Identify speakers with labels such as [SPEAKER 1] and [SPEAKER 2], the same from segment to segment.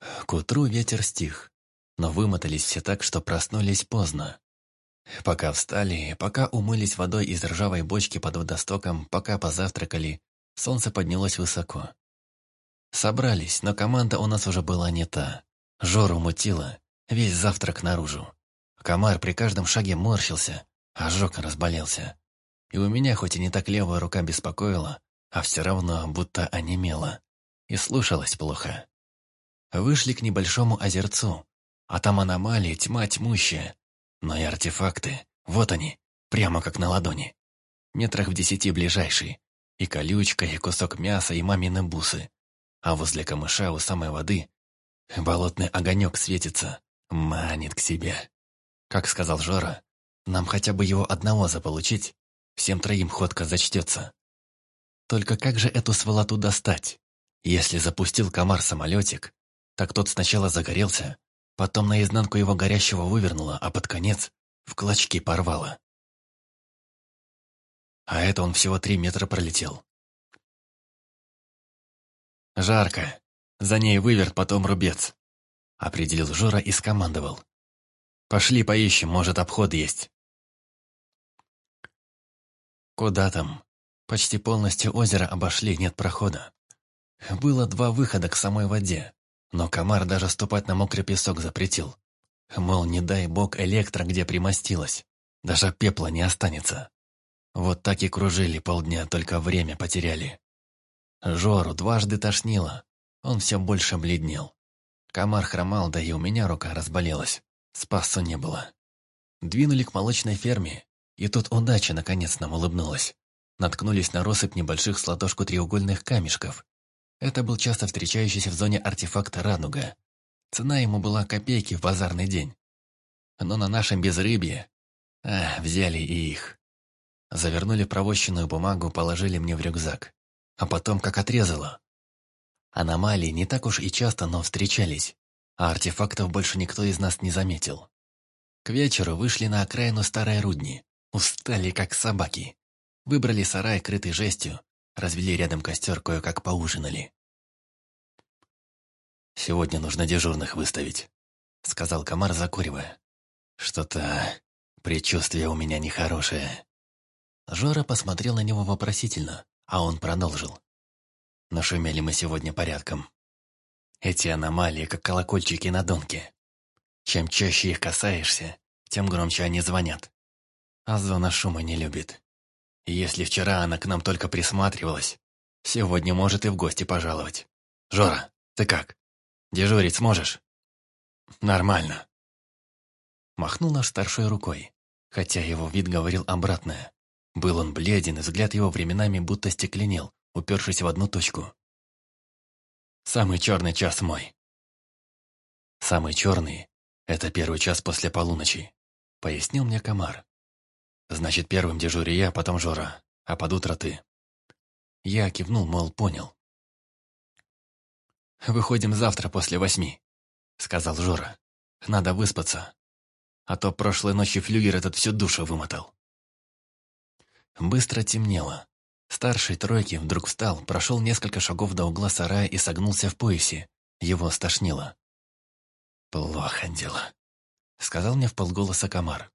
[SPEAKER 1] К утру ветер стих, но вымотались все так, что проснулись поздно. Пока встали, пока умылись водой из ржавой бочки под водостоком, пока позавтракали, солнце поднялось высоко. Собрались, но команда у нас уже была не та. Жору мутило, весь завтрак наружу. Комар при каждом шаге морщился, ожог разболелся. И у меня хоть и не так левая рука беспокоила, а все равно будто онемела. И слушалась плохо. Вышли к небольшому озерцу, а там аномалии тьма тьмущая. Но и артефакты, вот они, прямо как на ладони. Метрах в десяти ближайший. И колючка, и кусок мяса, и мамины бусы. А возле камыша у самой воды болотный огонек светится, манит к себе. Как сказал Жора, нам хотя бы его одного заполучить, всем троим ходка зачтется. Только как же эту сволоту достать? Если запустил комар самолетик, так тот сначала загорелся, потом наизнанку его горящего вывернуло, а под конец в клочки порвало. А это он всего три метра пролетел. «Жарко. За ней выверт, потом рубец», — определил Жора и скомандовал. «Пошли поищем, может, обход есть». Куда там? Почти полностью озеро обошли, нет прохода. Было два выхода к самой воде, но комар даже ступать на мокрый песок запретил. Мол, не дай бог электро где примостилась, даже пепла не останется. Вот так и кружили полдня, только время потеряли. Жору дважды тошнило. Он все больше бледнел. Комар хромал, да и у меня рука разболелась. Спасу не было. Двинули к молочной ферме, и тут удача наконец нам улыбнулась. Наткнулись на россыпь небольших с ладошку треугольных камешков. Это был часто встречающийся в зоне артефакт «Радуга». Цена ему была копейки в базарный день. Но на нашем безрыбье... А, взяли и их. Завернули провощенную бумагу, положили мне в рюкзак а потом как отрезало. Аномалии не так уж и часто, но встречались, а артефактов больше никто из нас не заметил. К вечеру вышли на окраину старой рудни, устали как собаки. Выбрали сарай, крытый жестью, развели рядом костер, кое-как поужинали. «Сегодня нужно дежурных выставить», — сказал комар, закуривая. «Что-то... предчувствие у меня нехорошее». Жора посмотрел на него вопросительно, а он продолжил. Нашумели мы сегодня порядком. Эти аномалии, как колокольчики на донке. Чем чаще их касаешься, тем громче они звонят. А зона шума не любит. Если вчера она к нам только присматривалась, сегодня может и в гости пожаловать. Жора, ты как? Дежурить сможешь? Нормально. Махнул наш старшой рукой, хотя его вид говорил обратное. Был он бледен, и взгляд его временами будто стекленел, упершись в одну точку. «Самый черный час мой». «Самый черный — это первый час после полуночи», — пояснил мне комар. «Значит, первым дежурю я, потом Жора, а под утро ты». Я кивнул, мол, понял. «Выходим завтра после восьми», — сказал Жора. «Надо выспаться, а то прошлой ночью флюгер этот всю душу вымотал». Быстро темнело. Старший тройки вдруг встал, прошел несколько шагов до угла сарая и согнулся в поясе. Его стошнило. «Плохо дело», — сказал мне в полголоса комар.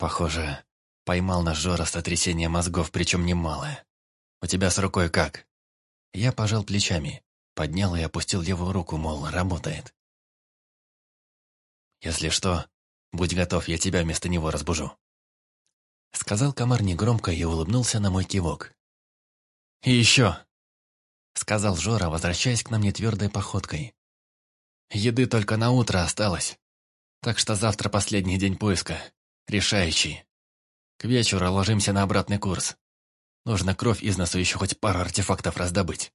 [SPEAKER 1] «Похоже, поймал наш Жора сотрясение мозгов, причем немалое. У тебя с рукой как?» Я пожал плечами, поднял и опустил левую руку, мол, работает. «Если что, будь готов, я тебя вместо него разбужу». Сказал комар негромко и улыбнулся на мой кивок. «И еще!» Сказал Жора, возвращаясь к нам нетвердой походкой. «Еды только на утро осталось. Так что завтра последний день поиска. Решающий. К вечеру ложимся на обратный курс. Нужно кровь из носу еще хоть пару артефактов раздобыть.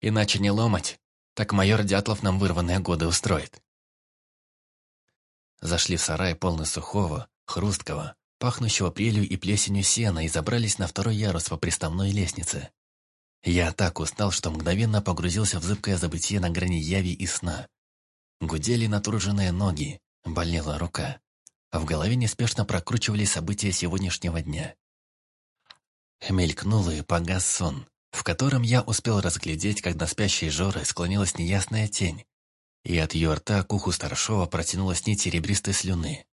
[SPEAKER 1] Иначе не ломать, так майор Дятлов нам вырванные годы устроит». Зашли в сарай полный сухого, хрусткого, пахнущего прелью и плесенью сена, и забрались на второй ярус по приставной лестнице. Я так устал, что мгновенно погрузился в зыбкое забытие на грани яви и сна. Гудели натруженные ноги, болела рука, в голове неспешно прокручивали события сегодняшнего дня. Мелькнул и погас сон, в котором я успел разглядеть, как на спящей Жоры склонилась неясная тень, и от ее рта к уху старшова протянулась нить серебристой слюны.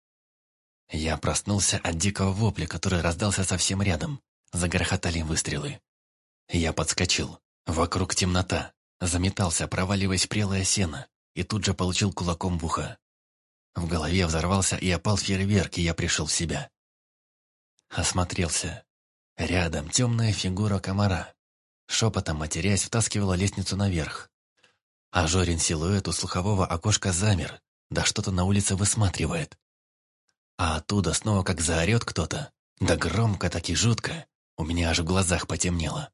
[SPEAKER 1] Я проснулся от дикого вопля, который раздался совсем рядом. Загрохотали выстрелы. Я подскочил. Вокруг темнота. Заметался, проваливаясь прелое сено, и тут же получил кулаком в ухо. В голове взорвался и опал фейерверк, и я пришел в себя. Осмотрелся. Рядом темная фигура комара. Шепотом матерясь, втаскивала лестницу наверх. А Жорин силуэт у слухового окошка замер, да что-то на улице высматривает. А оттуда снова как заорет кто-то. Да громко, так и жутко. У меня аж в глазах потемнело.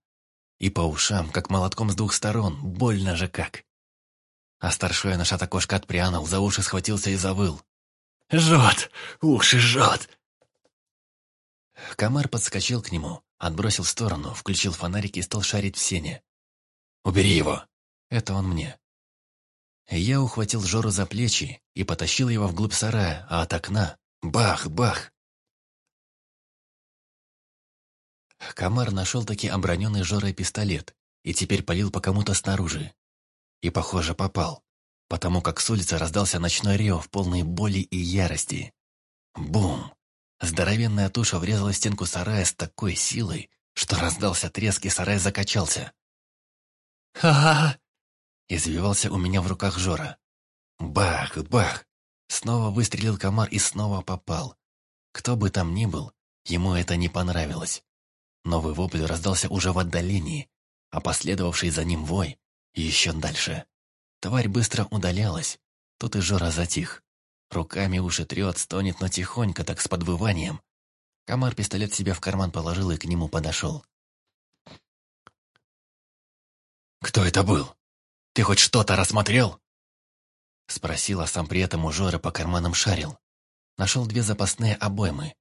[SPEAKER 1] И по ушам, как молотком с двух сторон, больно же как. А старшой наш от окошка отпрянул, за уши схватился и завыл. «Жжет! Уши жжет!» Комар подскочил к нему, отбросил в сторону, включил фонарик и стал шарить в сене. «Убери его!» Это он мне. Я ухватил Жору за плечи и потащил его вглубь сарая, а от окна Бах, бах! Комар нашел таки оброненный Жорой пистолет и теперь палил по кому-то снаружи. И, похоже, попал, потому как с улицы раздался ночной рев, полной боли и ярости. Бум! Здоровенная туша врезала стенку сарая с такой силой, что раздался треск, и сарай закачался. «Ха-ха-ха!» Извивался у меня в руках Жора. Бах, бах! Снова выстрелил комар и снова попал. Кто бы там ни был, ему это не понравилось. Новый вопль раздался уже в отдалении, а последовавший за ним вой еще дальше. Тварь быстро удалялась. Тут и Жора затих. Руками уши трет, стонет, но тихонько, так с подвыванием. Комар пистолет себе в карман положил и к нему подошел. «Кто это был? Ты хоть что-то рассмотрел?» Спросил, а сам при этом у Жоры по карманам шарил. Нашел две запасные обоймы.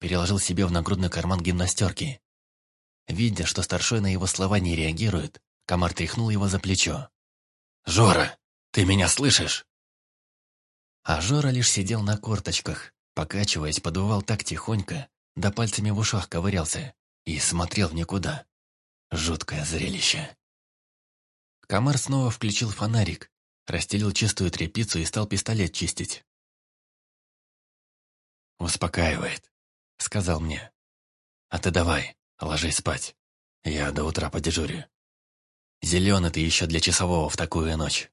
[SPEAKER 1] Переложил себе в нагрудный карман гимнастерки. Видя, что старшой на его слова не реагирует, комар тряхнул его за плечо. «Жора, ты меня слышишь?» А Жора лишь сидел на корточках, покачиваясь, подувал так тихонько, да пальцами в ушах ковырялся и смотрел в никуда. Жуткое зрелище. Комар снова включил фонарик, Расстелил чистую тряпицу и стал пистолет чистить. «Успокаивает», — сказал мне. «А ты давай, ложись спать. Я до утра подежурю. Зеленый ты еще для часового в такую ночь».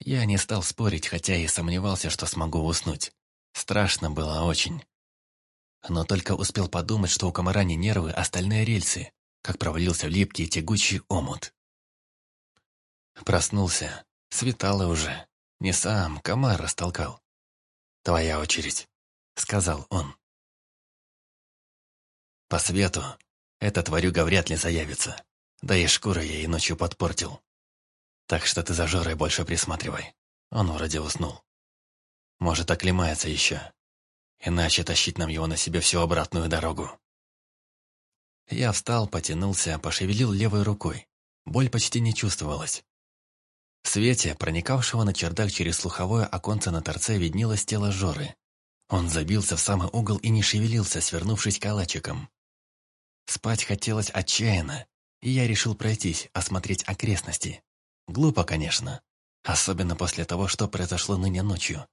[SPEAKER 1] Я не стал спорить, хотя и сомневался, что смогу уснуть. Страшно было очень. Но только успел подумать, что у комара не нервы, а стальные рельсы, как провалился в липкий тягучий омут. Проснулся, Светало уже. Не сам, комар растолкал. «Твоя очередь», — сказал он. «По свету эта тварюга вряд ли заявится. Да и шкуру ей ночью подпортил. Так что ты за Жорой больше присматривай. Он вроде уснул. Может, оклемается еще. Иначе тащить нам его на себе всю обратную дорогу». Я встал, потянулся, пошевелил левой рукой. Боль почти не чувствовалась. В свете, проникавшего на чердак через слуховое оконце на торце, виднелось тело Жоры. Он забился в самый угол и не шевелился, свернувшись калачиком. Спать хотелось отчаянно, и я решил пройтись, осмотреть окрестности. Глупо, конечно, особенно после того, что произошло ныне ночью.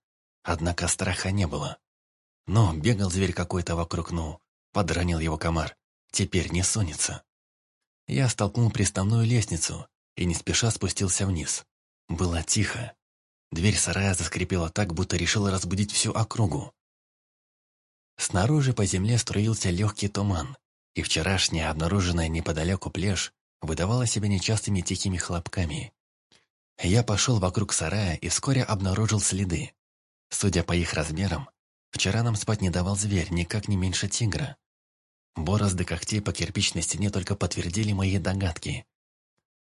[SPEAKER 1] Однако страха не было. Но бегал зверь какой-то вокруг, ну, подранил его комар. Теперь не сунется. Я столкнул приставную лестницу и не спеша спустился вниз. Было тихо. Дверь сарая заскрипела так, будто решила разбудить всю округу. Снаружи по земле струился легкий туман, и вчерашняя обнаруженная неподалеку плешь выдавала себя нечастыми тихими хлопками. Я пошел вокруг сарая и вскоре обнаружил следы. Судя по их размерам, вчера нам спать не давал зверь, никак не меньше тигра. Борозды когтей по кирпичной стене только подтвердили мои догадки.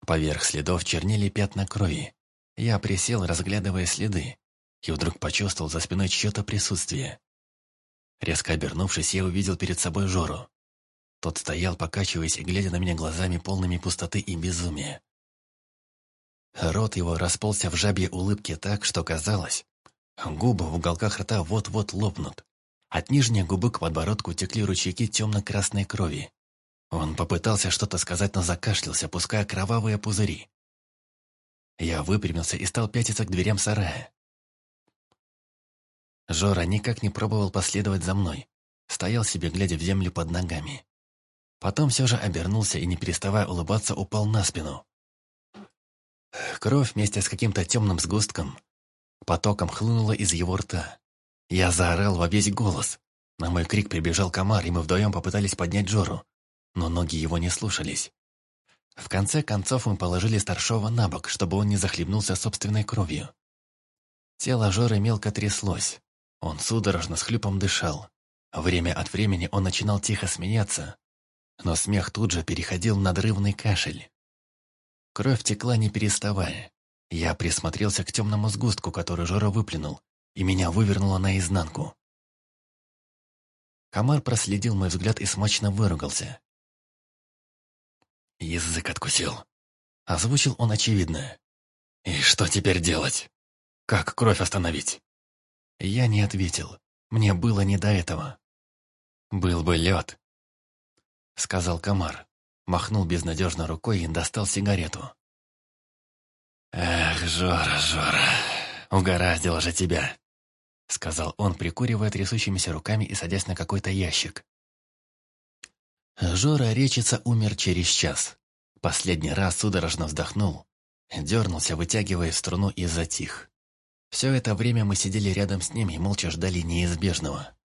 [SPEAKER 1] Поверх следов чернели пятна крови. Я присел, разглядывая следы, и вдруг почувствовал за спиной чье-то присутствие. Резко обернувшись, я увидел перед собой Жору. Тот стоял, покачиваясь и глядя на меня глазами полными пустоты и безумия. Рот его расползся в жабье улыбке так, что казалось, губы в уголках рта вот-вот лопнут. От нижней губы к подбородку текли ручейки темно-красной крови. Он попытался что-то сказать, но закашлялся, пуская кровавые пузыри. Я выпрямился и стал пятиться к дверям сарая. Жора никак не пробовал последовать за мной. Стоял себе, глядя в землю под ногами. Потом все же обернулся и, не переставая улыбаться, упал на спину. Кровь вместе с каким-то темным сгустком потоком хлынула из его рта. Я заорал во весь голос. На мой крик прибежал комар, и мы вдвоем попытались поднять Жору, но ноги его не слушались. В конце концов мы положили старшова на бок, чтобы он не захлебнулся собственной кровью. Тело Жоры мелко тряслось. Он судорожно с хлюпом дышал. Время от времени он начинал тихо смеяться, но смех тут же переходил в надрывный кашель. Кровь текла не переставая. Я присмотрелся к темному сгустку, который Жора выплюнул, и меня вывернуло наизнанку. Комар проследил мой взгляд и смачно выругался. «Язык откусил», — озвучил он очевидно. «И что теперь делать? Как кровь остановить?» Я не ответил. Мне было не до этого. «Был бы лед», — сказал комар. Махнул безнадежно рукой и достал сигарету. «Эх, Жора, Жора, угораздило же тебя!» Сказал он, прикуривая трясущимися руками и садясь на какой-то ящик. Жора Речица умер через час. Последний раз судорожно вздохнул, дернулся, вытягивая струну и затих. Все это время мы сидели рядом с ним и молча ждали неизбежного.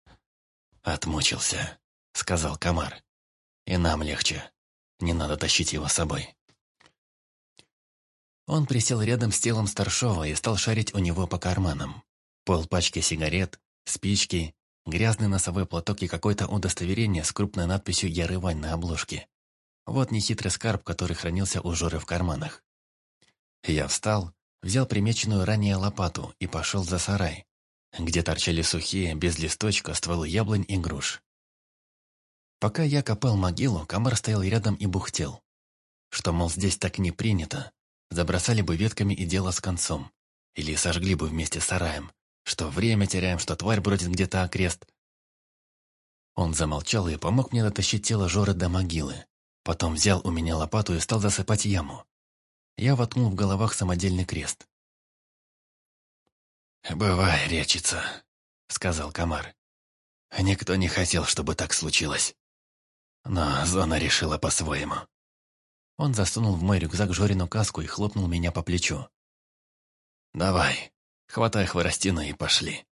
[SPEAKER 1] «Отмучился», — сказал Комар. «И нам легче. Не надо тащить его с собой». Он присел рядом с телом старшего и стал шарить у него по карманам. Полпачки сигарет, спички, грязный носовой платок и какое-то удостоверение с крупной надписью «Ярывань» на обложке. Вот нехитрый скарб, который хранился у Жоры в карманах. Я встал, взял примеченную ранее лопату и пошел за сарай, где торчали сухие, без листочка, стволы яблонь и груш. Пока я копал могилу, комар стоял рядом и бухтел. Что, мол, здесь так не принято. Забросали бы ветками и дело с концом. Или сожгли бы вместе с сараем. Что время теряем, что тварь бродит где-то окрест. Он замолчал и помог мне дотащить тело Жоры до могилы. Потом взял у меня лопату и стал засыпать яму. Я воткнул в головах самодельный крест. «Бывай, речица», — сказал комар. «Никто не хотел, чтобы так случилось. Но зона решила по-своему». Он засунул в мой рюкзак Жорину каску и хлопнул меня по плечу. «Давай, хватай хворостину и пошли».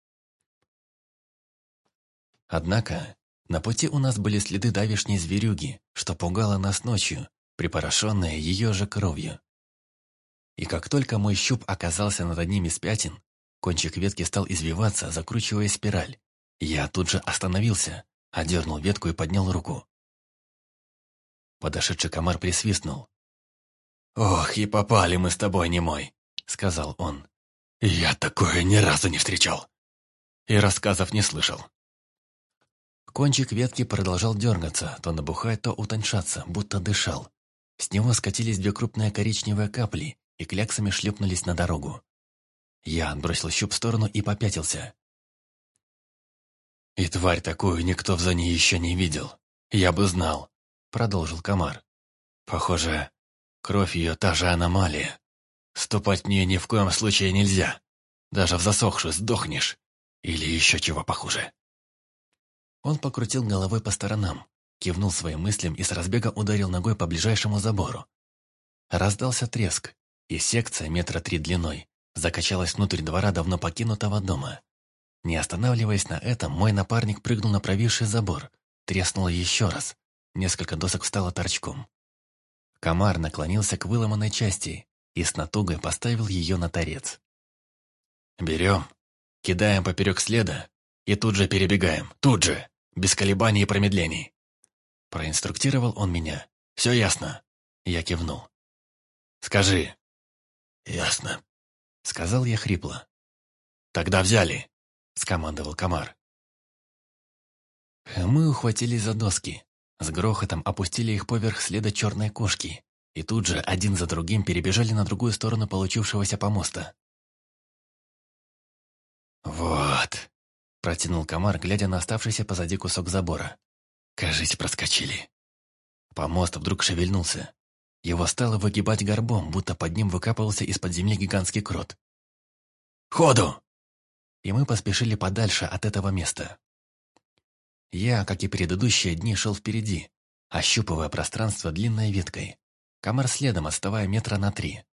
[SPEAKER 1] Однако, на пути у нас были следы давишней зверюги, что пугало нас ночью, припорошенные ее же кровью. И как только мой щуп оказался над одним из пятен, кончик ветки стал извиваться, закручивая спираль. Я тут же остановился, одернул ветку и поднял руку. Подошедший комар присвистнул. «Ох, и попали мы с тобой, немой», — сказал он. «Я такое ни разу не встречал. И рассказов не слышал». Кончик ветки продолжал дергаться, то набухать, то утоньшаться, будто дышал. С него скатились две крупные коричневые капли и кляксами шлепнулись на дорогу. Я отбросил щуп в сторону и попятился. «И тварь такую никто в зоне еще не видел. Я бы знал продолжил комар. «Похоже, кровь ее та же аномалия. Ступать в нее ни в коем случае нельзя. Даже в засохшую сдохнешь. Или еще чего похуже». Он покрутил головой по сторонам, кивнул своим мыслям и с разбега ударил ногой по ближайшему забору. Раздался треск, и секция метра три длиной закачалась внутрь двора давно покинутого дома. Не останавливаясь на этом, мой напарник прыгнул на провисший забор, треснул еще раз, Несколько досок встало торчком. Комар наклонился к выломанной части и с натугой поставил ее на торец. «Берем, кидаем поперек следа и тут же перебегаем, тут же, без колебаний и промедлений». Проинструктировал он меня. «Все ясно?» Я кивнул. «Скажи». «Ясно», — сказал я хрипло. «Тогда взяли», — скомандовал комар. Мы ухватились за доски, с грохотом опустили их поверх следа черной кошки и тут же один за другим перебежали на другую сторону получившегося помоста. «Вот», — протянул комар, глядя на оставшийся позади кусок забора. «Кажись, проскочили». Помост вдруг шевельнулся. Его стало выгибать горбом, будто под ним выкапывался из-под земли гигантский крот. «Ходу!» И мы поспешили подальше от этого места. Я, как и предыдущие дни, шел впереди, ощупывая пространство длинной веткой. Комар следом, отставая метра на три.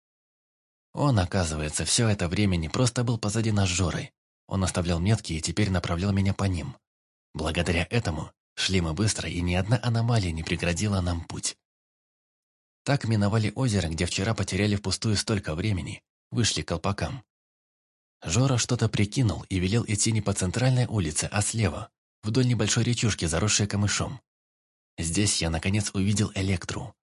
[SPEAKER 1] Он, оказывается, все это время не просто был позади нас Жорой. Он оставлял метки и теперь направлял меня по ним. Благодаря этому шли мы быстро, и ни одна аномалия не преградила нам путь. Так миновали озеро, где вчера потеряли впустую столько времени, вышли к колпакам. Жора что-то прикинул и велел идти не по центральной улице, а слева, вдоль небольшой речушки, заросшей камышом. Здесь я, наконец, увидел Электру.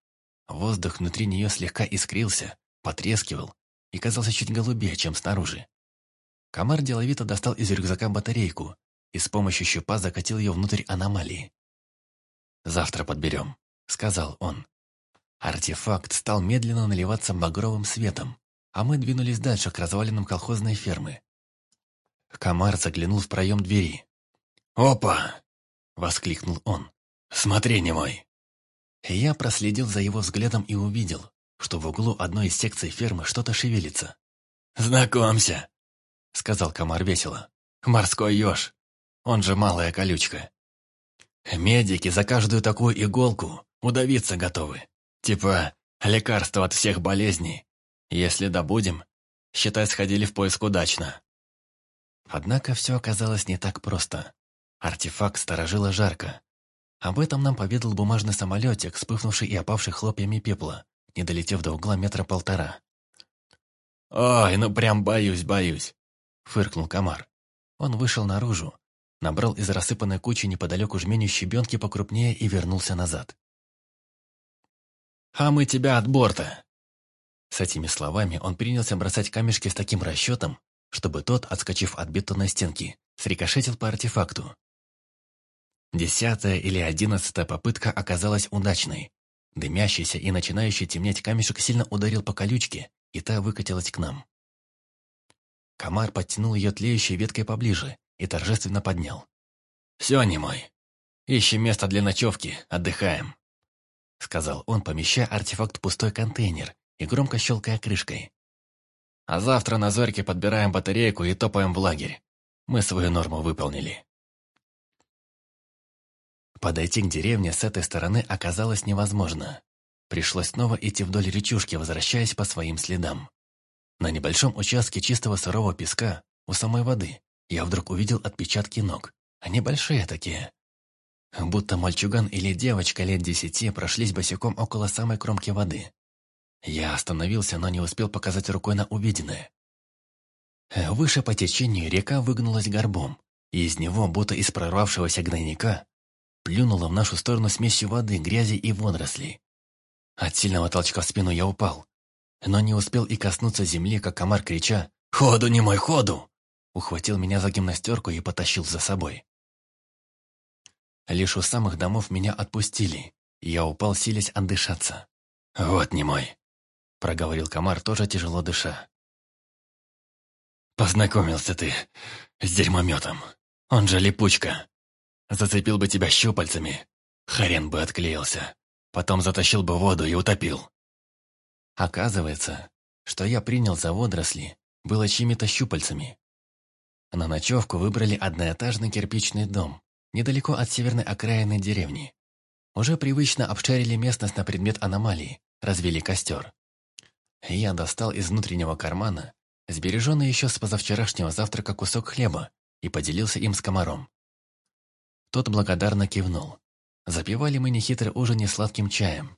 [SPEAKER 1] Воздух внутри нее слегка искрился, потрескивал и казался чуть голубее, чем снаружи. Комар деловито достал из рюкзака батарейку и с помощью щупа закатил ее внутрь аномалии. «Завтра подберем», — сказал он. Артефакт стал медленно наливаться багровым светом, а мы двинулись дальше к развалинам колхозной фермы. Комар заглянул в проем двери. «Опа!» — воскликнул он. «Смотри, не мой!» Я проследил за его взглядом и увидел, что в углу одной из секций фермы что-то шевелится. «Знакомься!» — сказал комар весело. «Морской еж, он же малая колючка. Медики за каждую такую иголку удавиться готовы. Типа лекарство от всех болезней. Если добудем, считай, сходили в поиск удачно». Однако все оказалось не так просто. Артефакт сторожила жарко. Об этом нам поведал бумажный самолетик, вспыхнувший и опавший хлопьями пепла, не долетев до угла метра полтора. «Ой, ну прям боюсь, боюсь!» — фыркнул комар. Он вышел наружу, набрал из рассыпанной кучи неподалеку жменю щебенки покрупнее и вернулся назад. «А мы тебя от борта!» С этими словами он принялся бросать камешки с таким расчетом, чтобы тот, отскочив от бетонной стенки, срикошетил по артефакту. Десятая или одиннадцатая попытка оказалась удачной. Дымящийся и начинающий темнеть камешек сильно ударил по колючке, и та выкатилась к нам. Комар подтянул ее тлеющей веткой поближе и торжественно поднял. «Все, не мой. Ищем место для ночевки, отдыхаем», — сказал он, помещая артефакт в пустой контейнер и громко щелкая крышкой. «А завтра на зорьке подбираем батарейку и топаем в лагерь. Мы свою норму выполнили». Подойти к деревне с этой стороны оказалось невозможно. Пришлось снова идти вдоль речушки, возвращаясь по своим следам. На небольшом участке чистого сырого песка, у самой воды, я вдруг увидел отпечатки ног. Они большие такие. Будто мальчуган или девочка лет десяти прошлись босиком около самой кромки воды. Я остановился, но не успел показать рукой на увиденное. Выше по течению река выгнулась горбом, и из него, будто из прорвавшегося гнойника, плюнула в нашу сторону смесью воды, грязи и водорослей. От сильного толчка в спину я упал, но не успел и коснуться земли, как комар, крича «Ходу, не мой ходу!» ухватил меня за гимнастерку и потащил за собой. Лишь у самых домов меня отпустили, и я упал, силясь отдышаться. «Вот не мой!» — проговорил комар, тоже тяжело дыша. «Познакомился ты с дерьмометом. Он же липучка. Зацепил бы тебя щупальцами, хрен бы отклеился. Потом затащил бы воду и утопил. Оказывается, что я принял за водоросли, было чьими-то щупальцами. На ночевку выбрали одноэтажный кирпичный дом, недалеко от северной окраины деревни. Уже привычно обшарили местность на предмет аномалии, развели костер. Я достал из внутреннего кармана сбереженный еще с позавчерашнего завтрака кусок хлеба и поделился им с комаром. Тот благодарно кивнул. Запивали мы нехитрый ужин несладким чаем.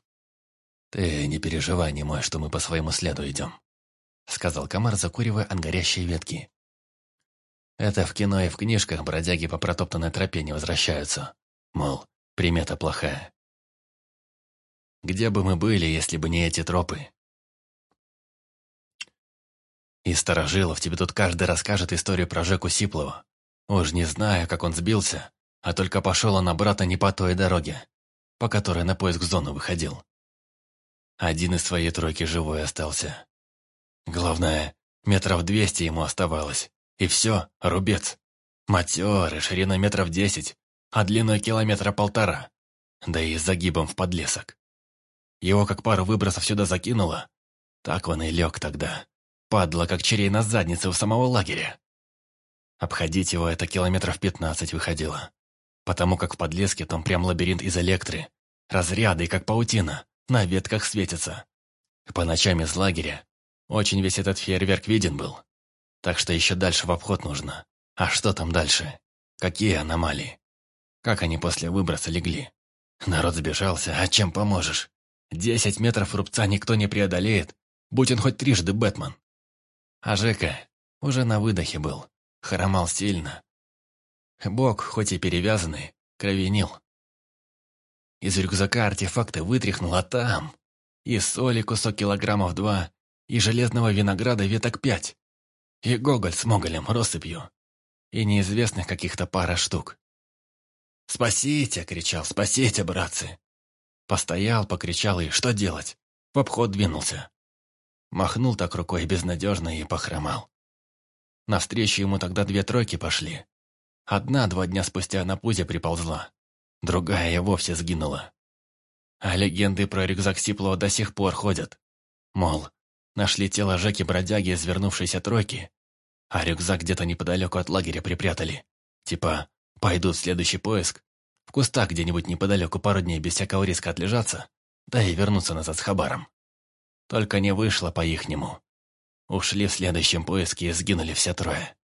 [SPEAKER 1] «Ты не переживай, не мой, что мы по своему следу идем», — сказал комар, закуривая от горящей ветки. «Это в кино и в книжках бродяги по протоптанной тропе не возвращаются. Мол, примета плохая. Где бы мы были, если бы не эти тропы?» И Старожилов тебе тут каждый расскажет историю про Жеку Сиплова. Уж не знаю, как он сбился, а только пошел он обратно не по той дороге, по которой на поиск зоны выходил. Один из своей тройки живой остался. Главное, метров двести ему оставалось. И все, рубец. Матерый, ширина метров десять, а длиной километра полтора. Да и с загибом в подлесок. Его как пару выбросов сюда закинуло. Так он и лег тогда. Падла, как черей на заднице у самого лагеря. Обходить его это километров пятнадцать выходило. Потому как в подлеске там прям лабиринт из электры. Разряды, как паутина, на ветках светятся. По ночам из лагеря очень весь этот фейерверк виден был. Так что еще дальше в обход нужно. А что там дальше? Какие аномалии? Как они после выброса легли? Народ сбежался, а чем поможешь? Десять метров рубца никто не преодолеет, будь он хоть трижды Бэтмен. А Жека уже на выдохе был, хромал сильно. Бок, хоть и перевязанный, кровенил. Из рюкзака артефакты вытряхнул, а там... И соли кусок килограммов два, и железного винограда веток пять, и гоголь с моголем россыпью, и неизвестных каких-то пара штук. «Спасите!» — кричал, «спасите, братцы!» Постоял, покричал и что делать? В обход двинулся. Махнул так рукой безнадежно и похромал. Навстречу ему тогда две тройки пошли. Одна два дня спустя на пузе приползла, другая и вовсе сгинула. А легенды про рюкзак Сиплова до сих пор ходят. Мол, нашли тело Жеки-бродяги из вернувшейся тройки, а рюкзак где-то неподалеку от лагеря припрятали. Типа, пойдут в следующий поиск, в кустах где-нибудь неподалеку пару дней без всякого риска отлежаться, да и вернуться назад с хабаром. Только не вышло по-ихнему. Ушли в следующем поиске и сгинули все трое.